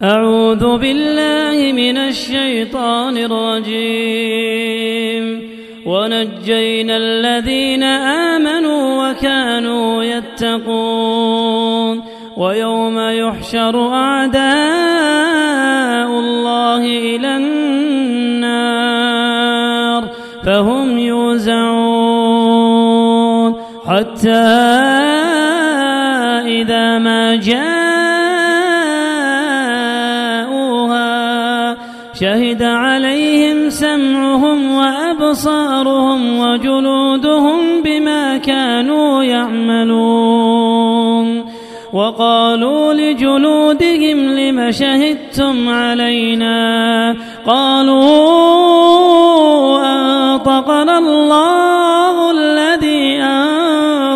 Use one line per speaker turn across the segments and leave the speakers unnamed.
أعوذ بالله من الشيطان الرجيم. ونجينا الذين آمنوا وكانوا يتقون. ويوم يحشر أعداء الله إلى النار فهم يوزعون. حتى إذا ما جاءوها شهد عليهم سمعهم وأبصارهم وجلودهم بما كانوا يعملون. وقالوا لجلودهم لم شهدتم علينا؟ قالوا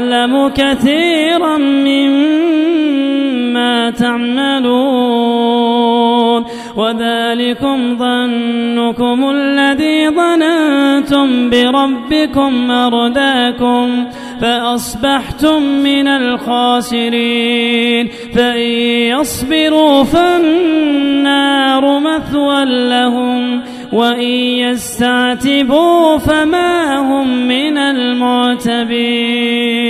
يعلم كثيرا مما تعملون وذلكم ظنكم الذي ظننتم بربكم أرداكم فأصبحتم من الخاسرين فإن يصبروا فالنار مثوى لهم وإن يستعتبوا فما هم من المعتبين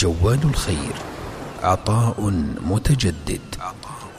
جواد الخير. عطاء متجدد. عطاء